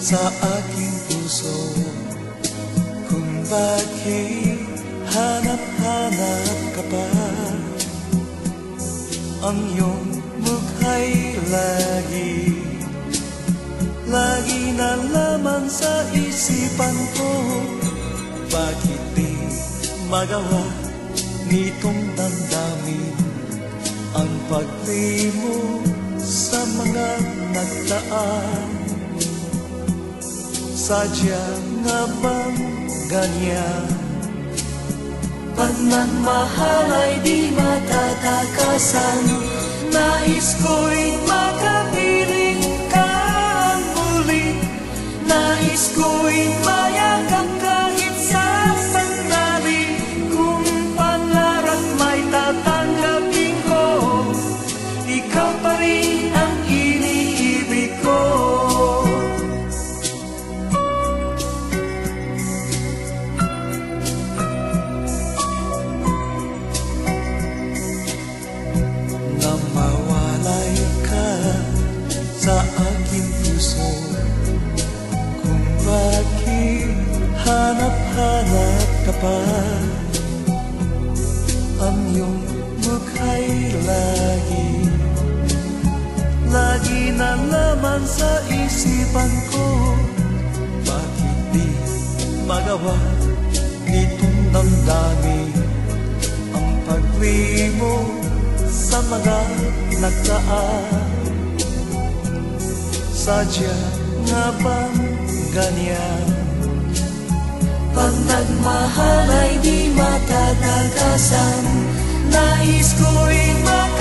sa aking puso. Kung bakit hanap-hanap ka pa Ang iyong mukha'y lagi Lagi na laman sa isipan ko. Bakit di magawa nitong damdamin? Ang pagtimo sa mga nagdaan Sadya nga bang ganyan? Pagmamahal ay di matatakasan. Nais ko'y makapiling ka muli. Nais ko'y mayakap Ang iyong mukha'y lagi. Lagi na naman sa isipan ko. Bakit di magawa nitong damdamin? Ang pagwimo sa mga nagdaan. Sadya nga bang ganyan? Pag nagmahal ay di matatagasan. Nais ko'y makapiling